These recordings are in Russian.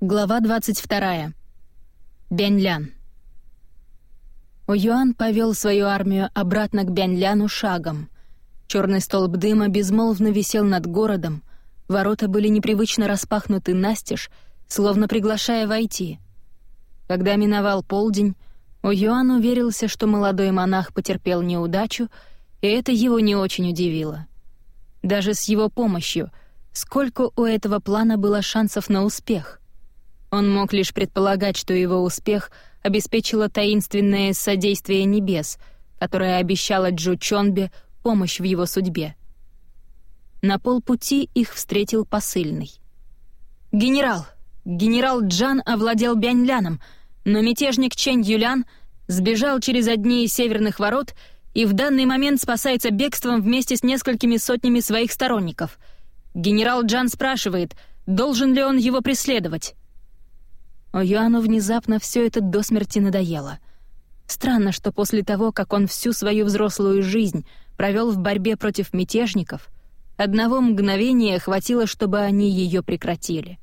Глава 22. Бяньлян. Оюан повел свою армию обратно к Бяньляну шагом. Черный столб дыма безмолвно висел над городом, ворота были непривычно распахнуты настежь, словно приглашая войти. Когда миновал полдень, Оюан уверился, что молодой монах потерпел неудачу, и это его не очень удивило. Даже с его помощью, сколько у этого плана было шансов на успех — он мог лишь предполагать, что его успех обеспечило таинственное содействие небес, которое обещало Джу Чонбе помощь в его судьбе. На полпути их встретил посыльный. «Генерал! Генерал Джан овладел Бяньляном, но мятежник Чэнь Юлян сбежал через одни из северных ворот и в данный момент спасается бегством вместе с несколькими сотнями своих сторонников. Генерал Джан спрашивает, должен ли он его преследовать. Оюану внезапно все это до смерти надоело. Странно, что после того, как он всю свою взрослую жизнь провел в борьбе против мятежников, одного мгновения хватило, чтобы они ее прекратили.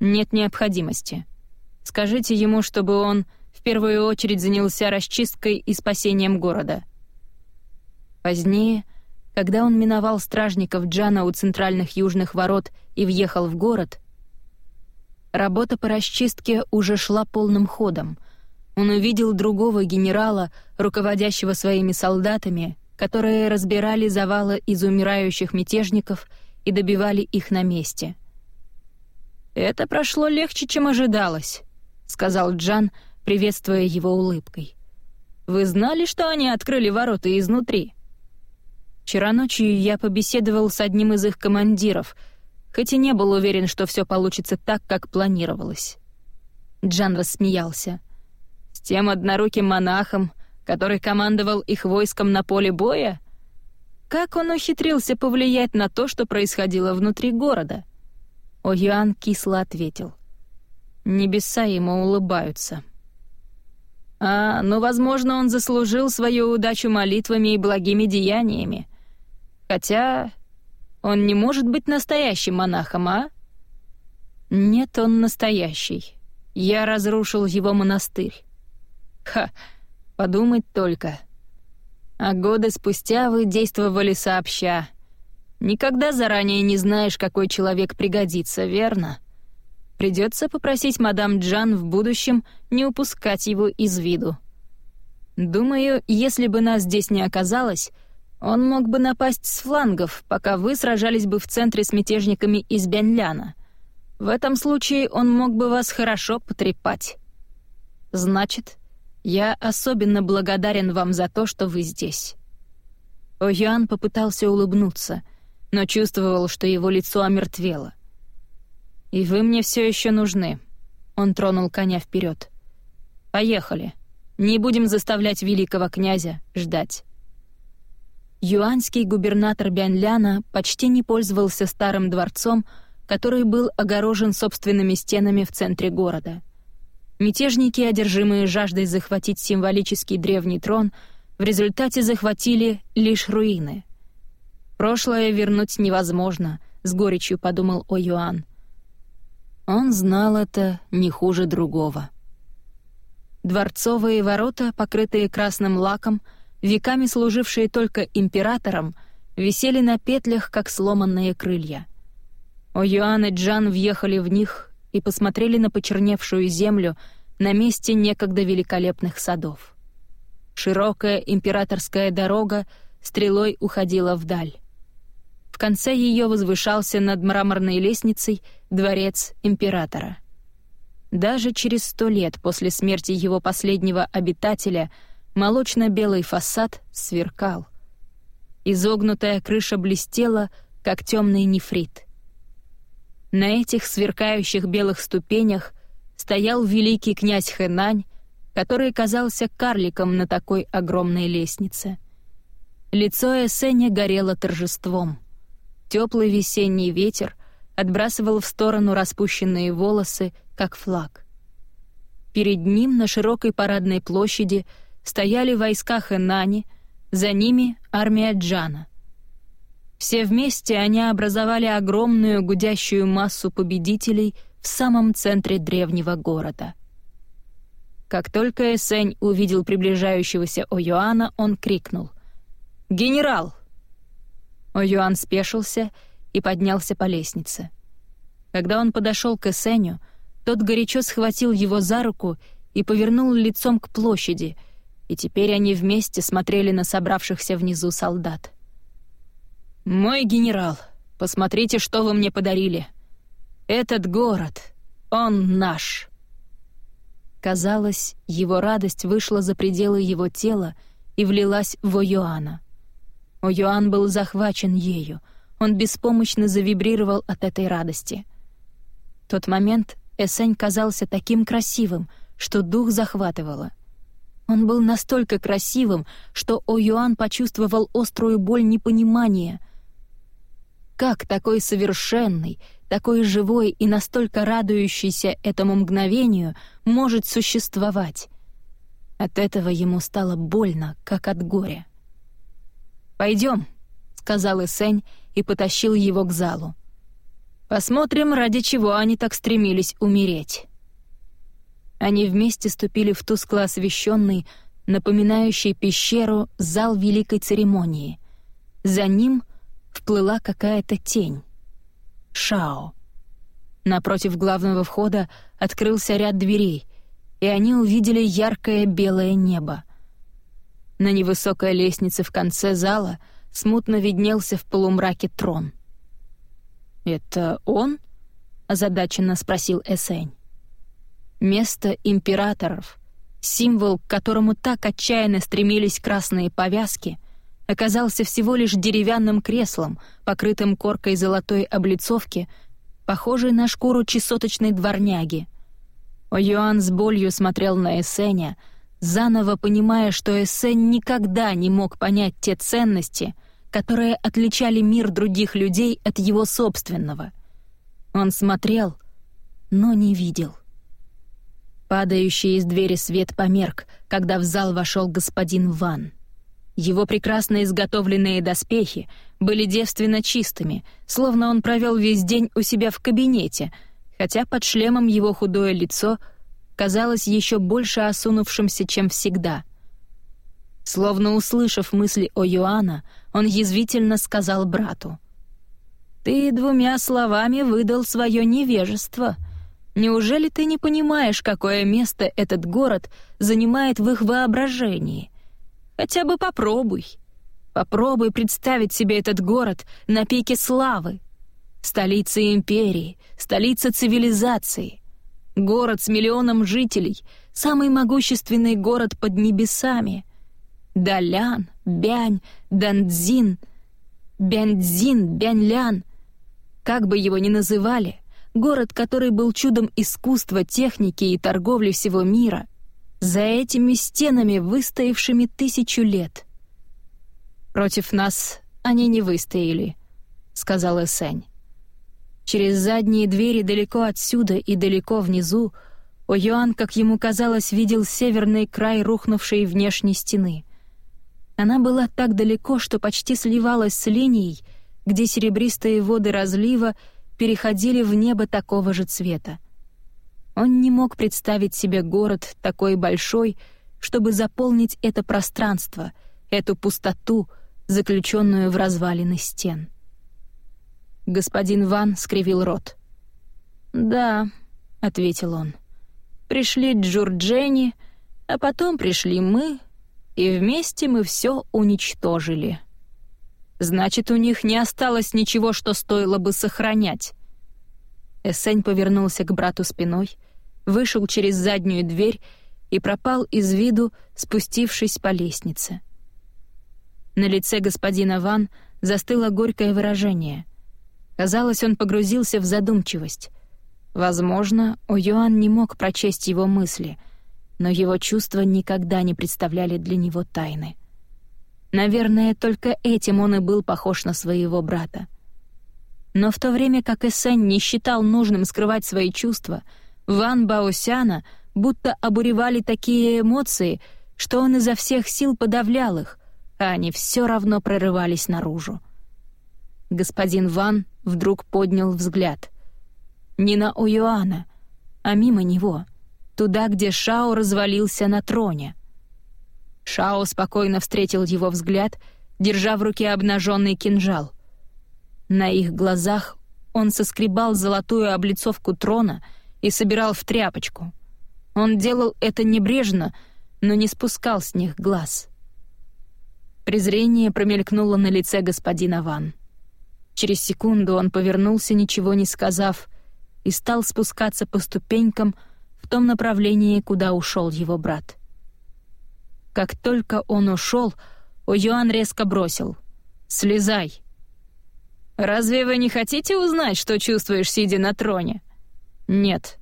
Нет необходимости. Скажите ему, чтобы он в первую очередь занялся расчисткой и спасением города. Позднее, когда он миновал стражников Джана у центральных южных ворот и въехал в город, Работа по расчистке уже шла полным ходом. Он увидел другого генерала, руководящего своими солдатами, которые разбирали завалы из умирающих мятежников и добивали их на месте. «Это прошло легче, чем ожидалось», — сказал Джан, приветствуя его улыбкой. «Вы знали, что они открыли ворота изнутри?» «Вчера ночью я побеседовал с одним из их командиров — хоть и не был уверен, что все получится так, как планировалось. Джан рассмеялся. «С тем одноруким монахом, который командовал их войском на поле боя? Как он ухитрился повлиять на то, что происходило внутри города?» О Юан кисло ответил. «Небеса ему улыбаются». «А, ну, возможно, он заслужил свою удачу молитвами и благими деяниями. Хотя он не может быть настоящим монахом, а? Нет, он настоящий. Я разрушил его монастырь. Ха, подумать только. А годы спустя вы действовали сообща. Никогда заранее не знаешь, какой человек пригодится, верно? Придется попросить мадам Джан в будущем не упускать его из виду. Думаю, если бы нас здесь не оказалось, он мог бы напасть с флангов, пока вы сражались бы в центре с мятежниками из Бяньляна. В этом случае он мог бы вас хорошо потрепать. Значит, я особенно благодарен вам за то, что вы здесь». О'Ян попытался улыбнуться, но чувствовал, что его лицо омертвело. «И вы мне все еще нужны», — он тронул коня вперед. «Поехали. Не будем заставлять великого князя ждать». Юаньский губернатор Бяньляна почти не пользовался старым дворцом, который был огорожен собственными стенами в центре города. Мятежники, одержимые жаждой захватить символический древний трон, в результате захватили лишь руины. «Прошлое вернуть невозможно», — с горечью подумал О Юан. Он знал это не хуже другого. Дворцовые ворота, покрытые красным лаком, — веками служившие только императорам, висели на петлях, как сломанные крылья. О'Юан и Джан въехали в них и посмотрели на почерневшую землю на месте некогда великолепных садов. Широкая императорская дорога стрелой уходила вдаль. В конце ее возвышался над мраморной лестницей дворец императора. Даже через сто лет после смерти его последнего обитателя — Молочно-белый фасад сверкал. Изогнутая крыша блестела, как темный нефрит. На этих сверкающих белых ступенях стоял великий князь Хэнань, который казался карликом на такой огромной лестнице. Лицо Эсеня горело торжеством. Теплый весенний ветер отбрасывал в сторону распущенные волосы, как флаг. Перед ним на широкой парадной площади — стояли войска Хэнани, за ними армия Джана. Все вместе они образовали огромную гудящую массу победителей в самом центре древнего города. Как только Эсень увидел приближающегося О'Юана, он крикнул «Генерал!». О'Юан спешился и поднялся по лестнице. Когда он подошел к Эсеню, тот горячо схватил его за руку и повернул лицом к площади, и теперь они вместе смотрели на собравшихся внизу солдат. «Мой генерал, посмотрите, что вы мне подарили. Этот город, он наш». Казалось, его радость вышла за пределы его тела и влилась в О'Юана. О'Юан был захвачен ею, он беспомощно завибрировал от этой радости. В тот момент Эсень казался таким красивым, что дух захватывало. Он был настолько красивым, что О'Юан почувствовал острую боль непонимания. Как такой совершенный, такой живой и настолько радующийся этому мгновению может существовать? От этого ему стало больно, как от горя. «Пойдем», — сказал Эсень и потащил его к залу. «Посмотрим, ради чего они так стремились умереть». Они вместе ступили в тускло освещенный, напоминающий пещеру, зал великой церемонии. За ним вплыла какая-то тень. Шао. Напротив главного входа открылся ряд дверей, и они увидели яркое белое небо. На невысокой лестнице в конце зала смутно виднелся в полумраке трон. «Это он?» — озадаченно спросил Эсень. Место императоров, символ, к которому так отчаянно стремились красные повязки, оказался всего лишь деревянным креслом, покрытым коркой золотой облицовки, похожей на шкуру чесоточной дворняги. О'Юан с болью смотрел на Эссеня, заново понимая, что Эссень никогда не мог понять те ценности, которые отличали мир других людей от его собственного. Он смотрел, но не видел. Падающий из двери свет померк, когда в зал вошел господин Ван. Его прекрасно изготовленные доспехи были девственно чистыми, словно он провел весь день у себя в кабинете, хотя под шлемом его худое лицо казалось еще больше осунувшимся, чем всегда. Словно услышав мысли о Йоанна, он язвительно сказал брату. «Ты двумя словами выдал свое невежество», — Неужели ты не понимаешь, какое место этот город занимает в их воображении? Хотя бы попробуй. Попробуй представить себе этот город на пике славы. Столица империи, столица цивилизации. Город с миллионом жителей, самый могущественный город под небесами. Далян, Бянь, Дандзин, Бяньцзин, Бяньлян. Как бы его ни называли, город, который был чудом искусства, техники и торговли всего мира, за этими стенами, выстоявшими тысячу лет. «Против нас они не выстояли», — сказал Эсень. Через задние двери далеко отсюда и далеко внизу О'Юан, как ему казалось, видел северный край рухнувшей внешней стены. Она была так далеко, что почти сливалась с линией, где серебристые воды разлива переходили в небо такого же цвета. Он не мог представить себе город такой большой, чтобы заполнить это пространство, эту пустоту, заключенную в развалины стен. Господин Ван скривил рот. «Да», — ответил он, — «пришли Джурджени, а потом пришли мы, и вместе мы все уничтожили». Значит, у них не осталось ничего, что стоило бы сохранять. Эссень повернулся к брату спиной, вышел через заднюю дверь и пропал из виду, спустившись по лестнице. На лице господина Ван застыло горькое выражение. Казалось, он погрузился в задумчивость. Возможно, О'Юан не мог прочесть его мысли, но его чувства никогда не представляли для него тайны. Наверное, только этим он и был похож на своего брата. Но в то время как Эссен не считал нужным скрывать свои чувства, Ван Баосяна будто обуревали такие эмоции, что он изо всех сил подавлял их, а они все равно прорывались наружу. Господин Ван вдруг поднял взгляд. не на Оюана, а мимо него, туда, где Шао развалился на троне. Шао спокойно встретил его взгляд, держа в руке обнаженный кинжал. На их глазах он соскребал золотую облицовку трона и собирал в тряпочку. Он делал это небрежно, но не спускал с них глаз. Презрение промелькнуло на лице господина Ван. Через секунду он повернулся, ничего не сказав, и стал спускаться по ступенькам в том направлении, куда ушел его брат. Как только он ушел, О'Юан резко бросил. «Слезай!» «Разве вы не хотите узнать, что чувствуешь, сидя на троне?» «Нет».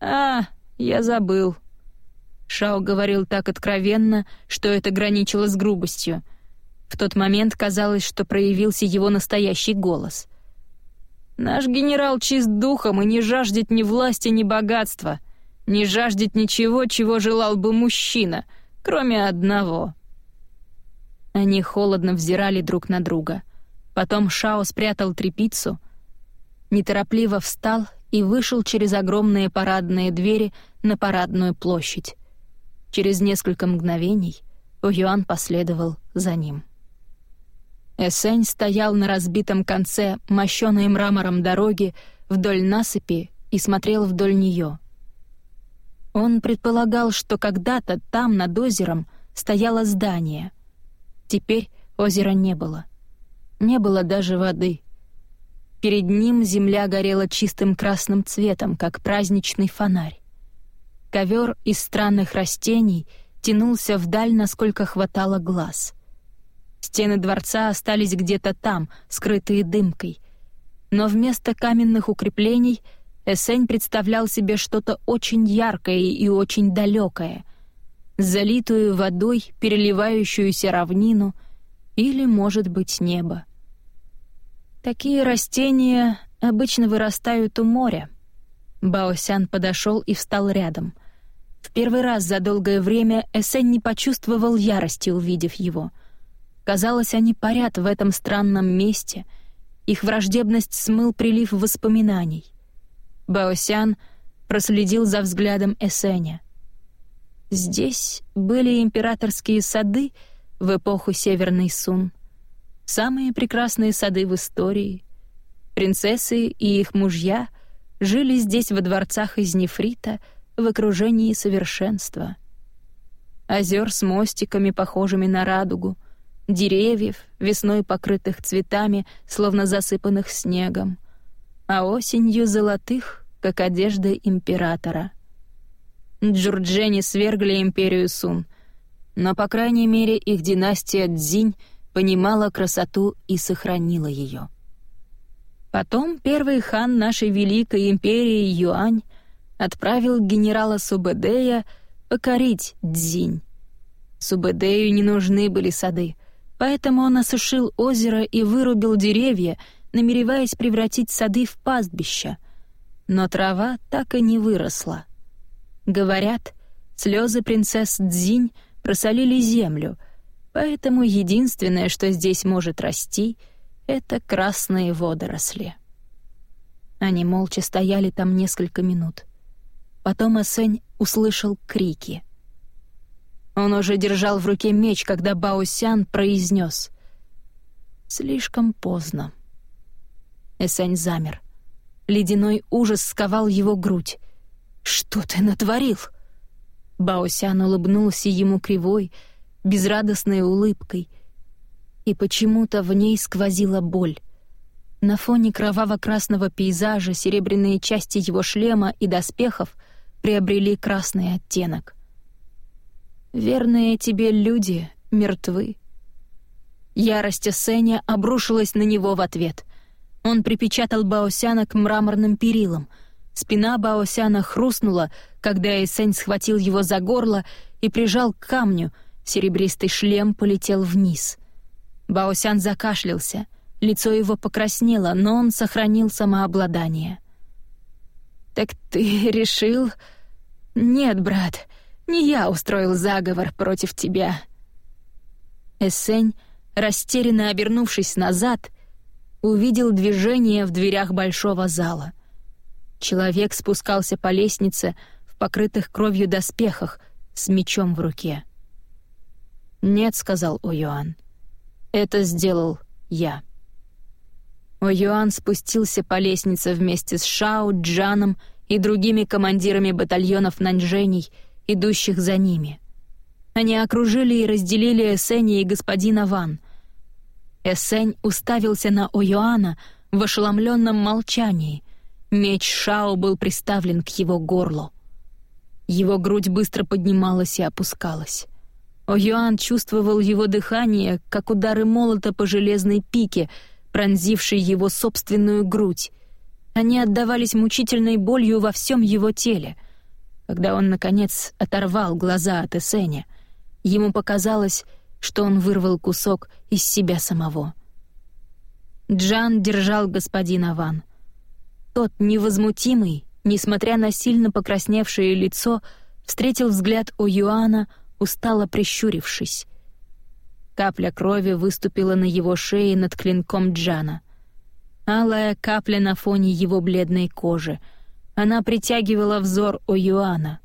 «А, я забыл». Шао говорил так откровенно, что это граничило с грубостью. В тот момент казалось, что проявился его настоящий голос. «Наш генерал чист духом и не жаждет ни власти, ни богатства, не жаждет ничего, чего желал бы мужчина, кроме одного». Они холодно взирали друг на друга. Потом Шао спрятал трепицу, неторопливо встал и вышел через огромные парадные двери на парадную площадь. Через несколько мгновений Юан последовал за ним. Эсень стоял на разбитом конце мощёной мрамором дороги вдоль насыпи и смотрел вдоль нее. Он предполагал, что когда-то там, над озером, стояло здание. Теперь озера не было. Не было даже воды. Перед ним земля горела чистым красным цветом, как праздничный фонарь. Ковер из странных растений тянулся вдаль, насколько хватало глаз — Стены дворца остались где-то там, скрытые дымкой. Но вместо каменных укреплений Эсень представлял себе что-то очень яркое и очень далекое, залитую водой переливающуюся равнину или, может быть, небо. Такие растения обычно вырастают у моря. Баосян подошел и встал рядом. В первый раз за долгое время Эсень не почувствовал ярости, увидев его — Казалось, они парят в этом странном месте. Их враждебность смыл прилив воспоминаний. Баосян проследил за взглядом Эсеня. Здесь были императорские сады в эпоху Северный Сун. Самые прекрасные сады в истории. Принцессы и их мужья жили здесь во дворцах из нефрита в окружении совершенства. Озер с мостиками, похожими на радугу — деревьев, весной покрытых цветами, словно засыпанных снегом, а осенью золотых, как одежда императора. Джурджени свергли империю Сун, но, по крайней мере, их династия Цзинь понимала красоту и сохранила ее. Потом первый хан нашей великой империи Юань отправил генерала Субэдэя покорить Цзинь. Субэдэю не нужны были сады, Поэтому он осушил озеро и вырубил деревья, намереваясь превратить сады в пастбища. Но трава так и не выросла. Говорят, слезы принцесс Дзинь просолили землю, поэтому единственное, что здесь может расти, — это красные водоросли. Они молча стояли там несколько минут. Потом Эсень услышал крики — он уже держал в руке меч, когда Баосян произнес: «Слишком поздно». Эсень замер. Ледяной ужас сковал его грудь. «Что ты натворил?» Баосян улыбнулся ему кривой, безрадостной улыбкой, и почему-то в ней сквозила боль. На фоне кроваво-красного пейзажа серебряные части его шлема и доспехов приобрели красный оттенок — Верные тебе люди мертвы. Ярость Эссеня обрушилась на него в ответ. Он припечатал Баосяна к мраморным перилам. Спина Баосяна хрустнула, когда Эссень схватил его за горло и прижал к камню. Серебристый шлем полетел вниз. Баосян закашлялся. Лицо его покраснело, но он сохранил самообладание. «Так ты решил...» «Нет, брат, не я устроил заговор против тебя». Эссень, растерянно обернувшись назад, увидел движение в дверях большого зала. Человек спускался по лестнице в покрытых кровью доспехах с мечом в руке. «Нет», — сказал О'Юан, — «это сделал я». О'Юан спустился по лестнице вместе с Шао, Джаном и другими командирами батальонов наньжений, идущих за ними. Они окружили и разделили Эсэня и господина Ван. Эсень уставился на О'Юана в ошеломленном молчании. Меч Шао был приставлен к его горлу. Его грудь быстро поднималась и опускалась. О'Юан чувствовал его дыхание, как удары молота по железной пике — пронзивший его собственную грудь. Они отдавались мучительной болью во всем его теле. Когда он, наконец, оторвал глаза от Эсеня, ему показалось, что он вырвал кусок из себя самого. Джан держал господина Ван. Тот, невозмутимый, несмотря на сильно покрасневшее лицо, встретил взгляд у Юана, устало прищурившись. Капля крови выступила на его шее над клинком Джана. Алая капля на фоне его бледной кожи. Она притягивала взор О'Юана.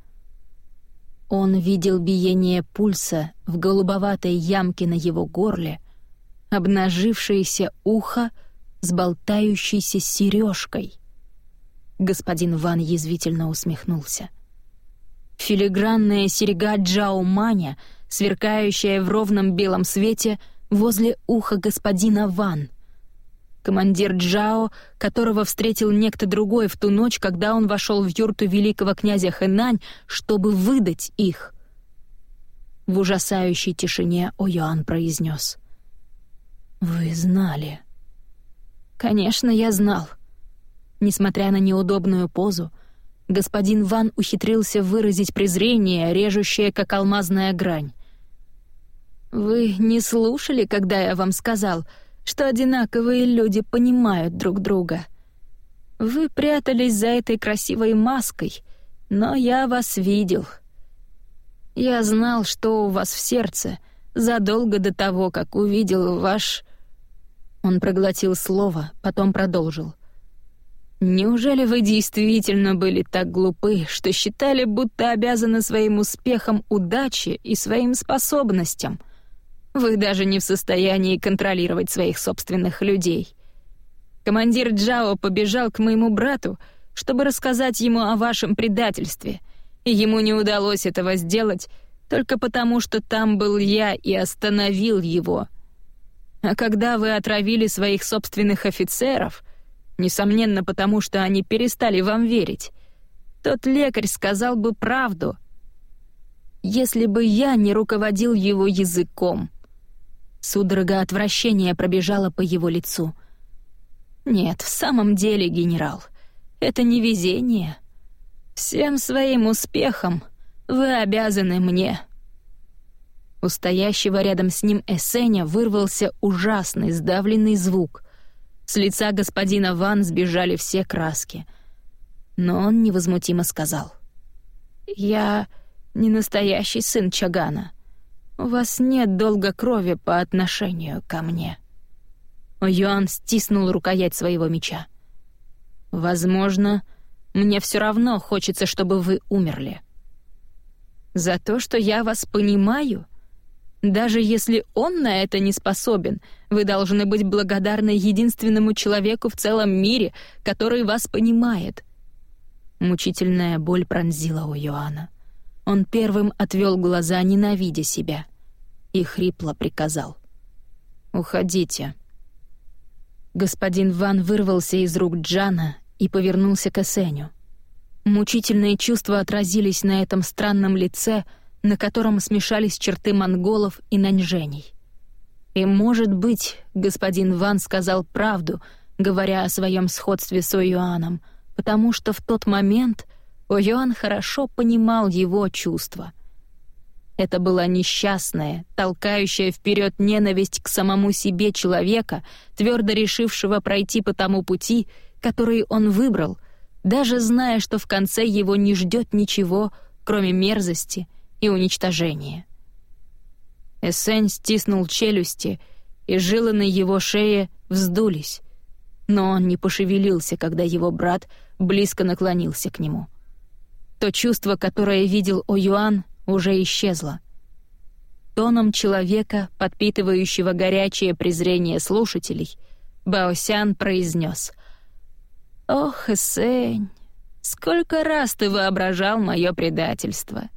Он видел биение пульса в голубоватой ямке на его горле, обнажившееся ухо с болтающейся сережкой. Господин Ван язвительно усмехнулся. Филигранная серега Джао Маня — сверкающая в ровном белом свете возле уха господина Ван. Командир Джао, которого встретил некто другой в ту ночь, когда он вошел в юрту великого князя Хэнань, чтобы выдать их. В ужасающей тишине О'Юан произнес. «Вы знали». «Конечно, я знал». Несмотря на неудобную позу, господин Ван ухитрился выразить презрение, режущее, как алмазная грань. Вы не слушали, когда я вам сказал, что одинаковые люди понимают друг друга. Вы прятались за этой красивой маской, но я вас видел. Я знал, что у вас в сердце, задолго до того, как увидел ваш... Он проглотил слово, потом продолжил. «Неужели вы действительно были так глупы, что считали, будто обязаны своим успехом удаче и своим способностям?» Вы даже не в состоянии контролировать своих собственных людей. Командир Джао побежал к моему брату, чтобы рассказать ему о вашем предательстве, и ему не удалось этого сделать только потому, что там был я и остановил его. А когда вы отравили своих собственных офицеров, несомненно потому, что они перестали вам верить, тот лекарь сказал бы правду, если бы я не руководил его языком — Судорога отвращения пробежала по его лицу. «Нет, в самом деле, генерал, это не везение. Всем своим успехом вы обязаны мне». У стоящего рядом с ним Эсеня вырвался ужасный сдавленный звук. С лица господина Ван сбежали все краски. Но он невозмутимо сказал. «Я не настоящий сын Чагана. У вас нет долга крови по отношению ко мне». Юан стиснул рукоять своего меча. «Возможно, мне все равно хочется, чтобы вы умерли. За то, что я вас понимаю, даже если он на это не способен, вы должны быть благодарны единственному человеку в целом мире, который вас понимает». Мучительная боль пронзила у Йоанна. Он первым отвел глаза, ненавидя себя, и хрипло приказал. «Уходите». Господин Ван вырвался из рук Джана и повернулся к Эсеню. Мучительные чувства отразились на этом странном лице, на котором смешались черты монголов и наньжений. И, может быть, господин Ван сказал правду, говоря о своем сходстве с Оюаном, потому что в тот момент О'Юан хорошо понимал его чувства. Это была несчастная, толкающая вперед ненависть к самому себе человека, твердо решившего пройти по тому пути, который он выбрал, даже зная, что в конце его не ждет ничего, кроме мерзости и уничтожения. Эссень стиснул челюсти, и жилы на его шее вздулись. но он не пошевелился, когда его брат близко наклонился к нему. То чувство, которое видел О'Юан, уже исчезло. Тоном человека, подпитывающего горячее презрение слушателей, Баосян произнес: «Ох, Эсень, сколько раз ты воображал мое предательство!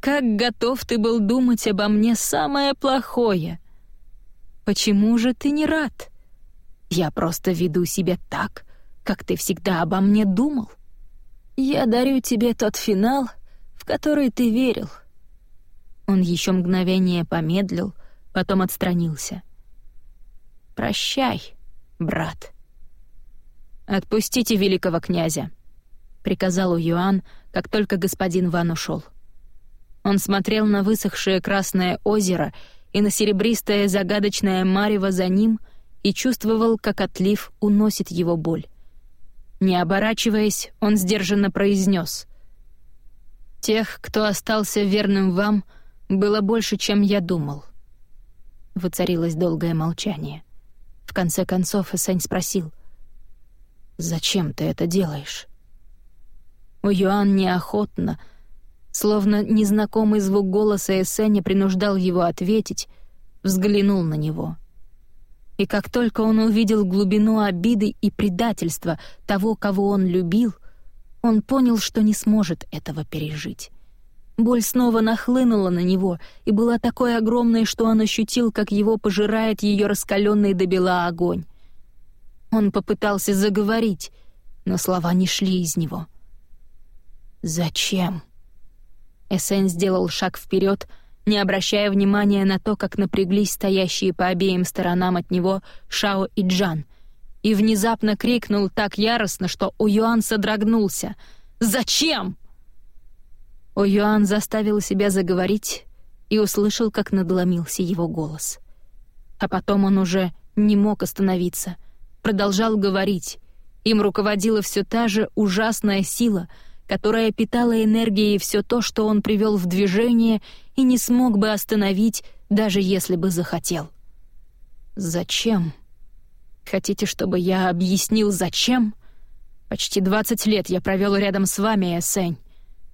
Как готов ты был думать обо мне самое плохое! Почему же ты не рад? Я просто веду себя так, как ты всегда обо мне думал. Я дарю тебе тот финал, в который ты верил». Он еще мгновение помедлил, потом отстранился. «Прощай, брат». «Отпустите великого князя», — приказал Юан, как только господин Ван ушел. Он смотрел на высохшее красное озеро и на серебристое загадочное марево за ним и чувствовал, как отлив уносит его боль. Не оборачиваясь, он сдержанно произнес: «Тех, кто остался верным вам, было больше, чем я думал». Воцарилось долгое молчание. В конце концов Эсень спросил — «Зачем ты это делаешь?» У Юан неохотно, словно незнакомый звук голоса Эссеня принуждал его ответить, взглянул на него. И как только он увидел глубину обиды и предательства того, кого он любил, он понял, что не сможет этого пережить. Боль снова нахлынула на него и была такой огромной, что он ощутил, как его пожирает ее раскаленный до бела огонь. Он попытался заговорить, но слова не шли из него. «Зачем?» Эссен сделал шаг вперед, не обращая внимания на то, как напряглись стоящие по обеим сторонам от него Шао и Джан, и внезапно крикнул так яростно, что Уюан содрогнулся. «Зачем?» Уюан заставил себя заговорить и услышал, как надломился его голос. А потом он уже не мог остановиться — продолжал говорить. Им руководила все та же ужасная сила, которая питала энергией все то, что он привел в движение и не смог бы остановить, даже если бы захотел. «Зачем? Хотите, чтобы я объяснил, зачем? Почти двадцать лет я провел рядом с вами, Эсень,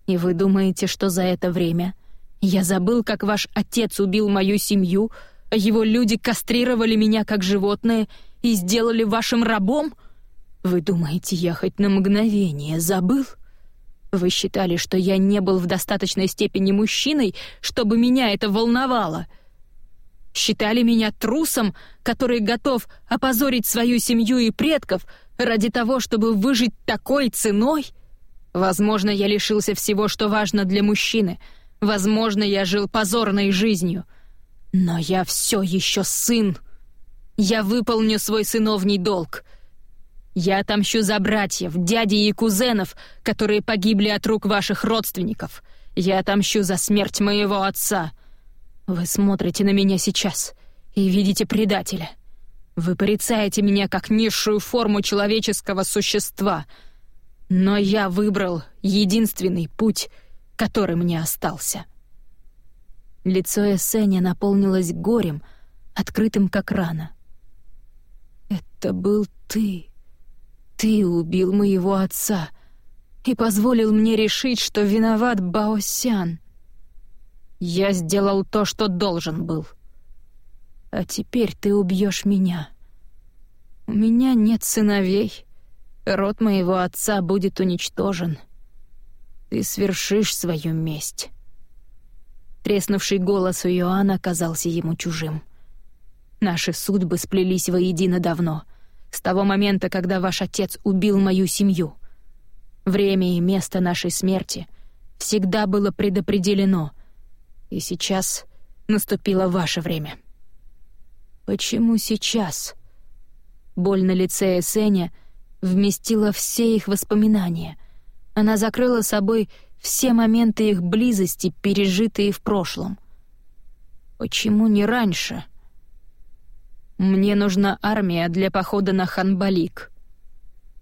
и вы думаете, что за это время я забыл, как ваш отец убил мою семью, а его люди кастрировали меня как животное — и сделали вашим рабом? Вы думаете, я хоть на мгновение забыл? Вы считали, что я не был в достаточной степени мужчиной, чтобы меня это волновало? Считали меня трусом, который готов опозорить свою семью и предков ради того, чтобы выжить такой ценой? Возможно, я лишился всего, что важно для мужчины. Возможно, я жил позорной жизнью. Но я все еще сын. Я выполню свой сыновний долг. Я отомщу за братьев, дядей и кузенов, которые погибли от рук ваших родственников. Я отомщу за смерть моего отца. Вы смотрите на меня сейчас и видите предателя. Вы порицаете меня как низшую форму человеческого существа. Но я выбрал единственный путь, который мне остался. Лицо Эссеня наполнилось горем, открытым как рана — это был ты. Ты убил моего отца и позволил мне решить, что виноват Баосян. Я сделал то, что должен был. А теперь ты убьешь меня. У меня нет сыновей. Род моего отца будет уничтожен. Ты свершишь свою месть. Треснувший голос у Иоанна оказался ему чужим. Наши судьбы сплелись воедино давно, с того момента, когда ваш отец убил мою семью. Время и место нашей смерти всегда было предопределено, и сейчас наступило ваше время. Почему сейчас? Боль на лице Эсеня вместила все их воспоминания. Она закрыла собой все моменты их близости, пережитые в прошлом. Почему не раньше? «Мне нужна армия для похода на Ханбалик».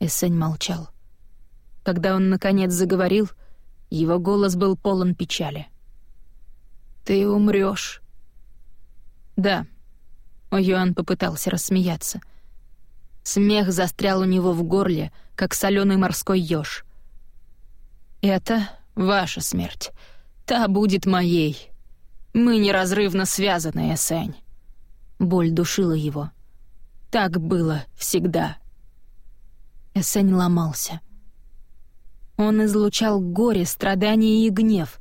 Эссень молчал. Когда он, наконец, заговорил, его голос был полон печали. «Ты умрёшь». «Да». О'Юан попытался рассмеяться. Смех застрял у него в горле, как соленый морской еж. «Это ваша смерть. Та будет моей. Мы неразрывно связаны, Эсень». Боль душила его. Так было всегда. Эсень ломался. Он излучал горе, страдания и гнев.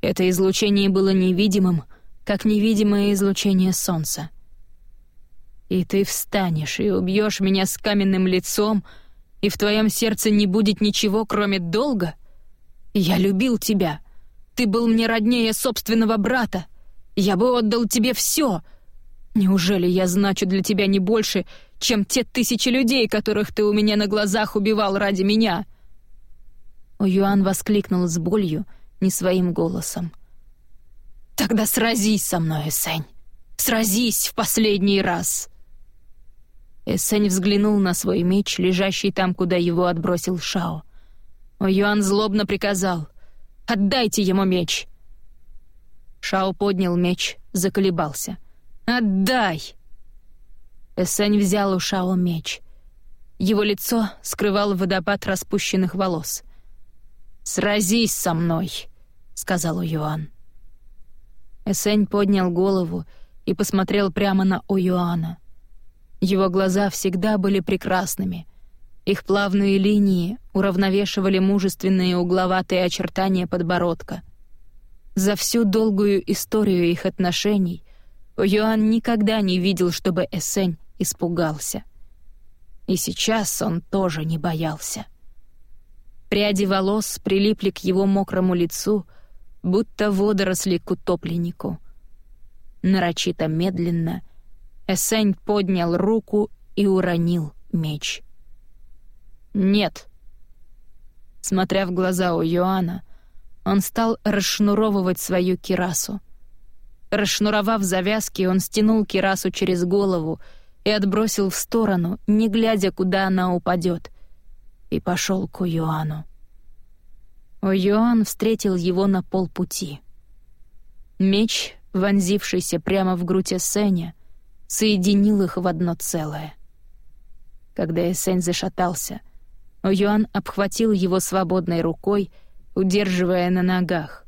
Это излучение было невидимым, как невидимое излучение солнца. «И ты встанешь и убьешь меня с каменным лицом, и в твоем сердце не будет ничего, кроме долга? Я любил тебя. Ты был мне роднее собственного брата. Я бы отдал тебе все. Неужели я значу для тебя не больше, чем те тысячи людей, которых ты у меня на глазах убивал ради меня?» Юан воскликнул с болью, не своим голосом. «Тогда сразись со мной, Эсень! Сразись в последний раз!» Эсень взглянул на свой меч, лежащий там, куда его отбросил Шао. Юан злобно приказал «Отдайте ему меч!» Шао поднял меч, заколебался. «Отдай!» Эсень взял у Шао меч. Его лицо скрывал водопад распущенных волос. «Сразись со мной!» — сказал Юан. Эсень поднял голову и посмотрел прямо на Оюана. Его глаза всегда были прекрасными. Их плавные линии уравновешивали мужественные угловатые очертания подбородка. За всю долгую историю их отношений Юан никогда не видел, чтобы Эсень испугался. И сейчас он тоже не боялся. Пряди волос прилипли к его мокрому лицу, будто водоросли к утопленнику. Нарочито медленно Эсень поднял руку и уронил меч. «Нет». Смотря в глаза у Йоанна, он стал расшнуровывать свою кирасу. Расшнуровав завязки, он стянул кирасу через голову и отбросил в сторону, не глядя, куда она упадет — и пошел к Уюану. Уюан встретил его на полпути. Меч, вонзившийся прямо в грудь Эссеня, соединил их в одно целое. Когда Эссень зашатался, Уюан обхватил его свободной рукой, удерживая на ногах.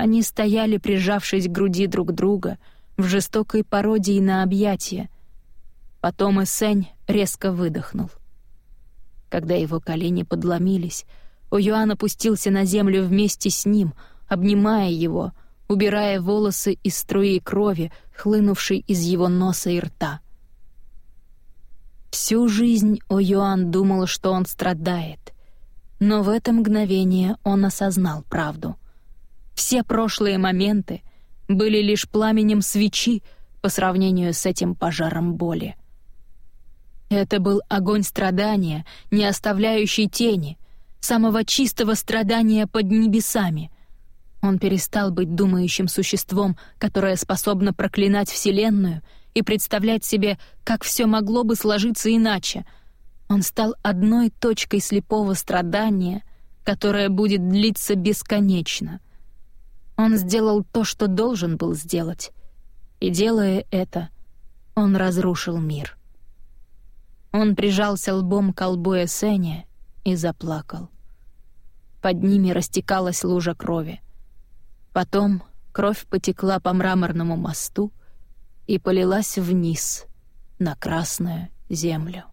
Они стояли, прижавшись к груди друг друга, в жестокой пародии на объятия. Потом Эссень резко выдохнул. Когда его колени подломились, Оюан опустился на землю вместе с ним, обнимая его, убирая волосы из струи крови, хлынувшей из его носа и рта. Всю жизнь Оюан думал, что он страдает, но в это мгновение он осознал правду. Все прошлые моменты были лишь пламенем свечи по сравнению с этим пожаром боли. Это был огонь страдания, не оставляющий тени, самого чистого страдания под небесами. Он перестал быть думающим существом, которое способно проклинать Вселенную и представлять себе, как все могло бы сложиться иначе. Он стал одной точкой слепого страдания, которое будет длиться бесконечно. Он сделал то, что должен был сделать, и, делая это, он разрушил мир. Он прижался лбом к лбу Эсене и заплакал. Под ними растекалась лужа крови. Потом кровь потекла по мраморному мосту и полилась вниз, на красную землю.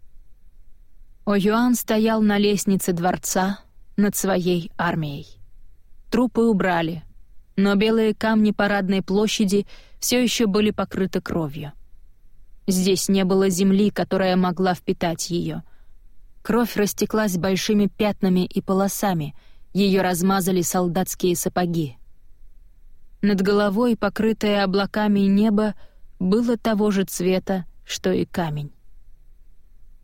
О'Юан стоял на лестнице дворца над своей армией. Трупы убрали, но белые камни парадной площади все еще были покрыты кровью. Здесь не было земли, которая могла впитать ее. Кровь растеклась большими пятнами и полосами, ее размазали солдатские сапоги. Над головой, покрытое облаками небо, было того же цвета, что и камень.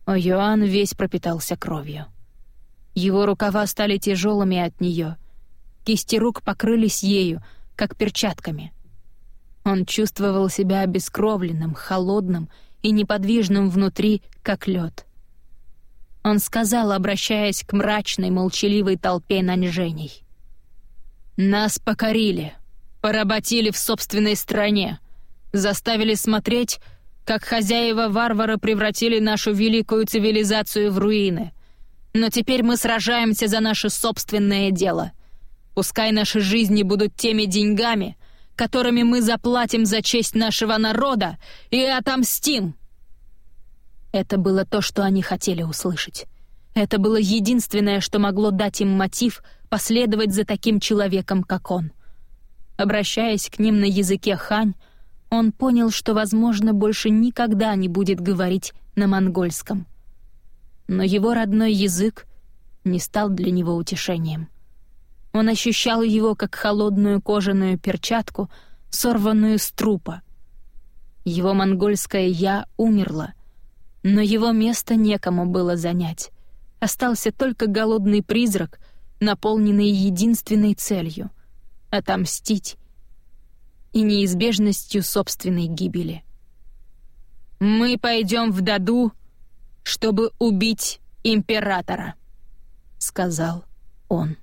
О Йоанн весь пропитался кровью. Его рукава стали тяжелыми от нее, кисти рук покрылись ею, как перчатками — он чувствовал себя обескровленным, холодным и неподвижным внутри, как лед. Он сказал, обращаясь к мрачной, молчаливой толпе наньжений. «Нас покорили, поработили в собственной стране, заставили смотреть, как хозяева-варвары превратили нашу великую цивилизацию в руины. Но теперь мы сражаемся за наше собственное дело. Пускай наши жизни будут теми деньгами, которыми мы заплатим за честь нашего народа и отомстим!» Это было то, что они хотели услышать. Это было единственное, что могло дать им мотив последовать за таким человеком, как он. Обращаясь к ним на языке хань, он понял, что, возможно, больше никогда не будет говорить на монгольском. Но его родной язык не стал для него утешением. Он ощущал его как холодную кожаную перчатку, сорванную с трупа. Его монгольское «я» умерло, но его место некому было занять. Остался только голодный призрак, наполненный единственной целью — отомстить и неизбежностью собственной гибели. «Мы пойдем в Даду, чтобы убить императора», — сказал он.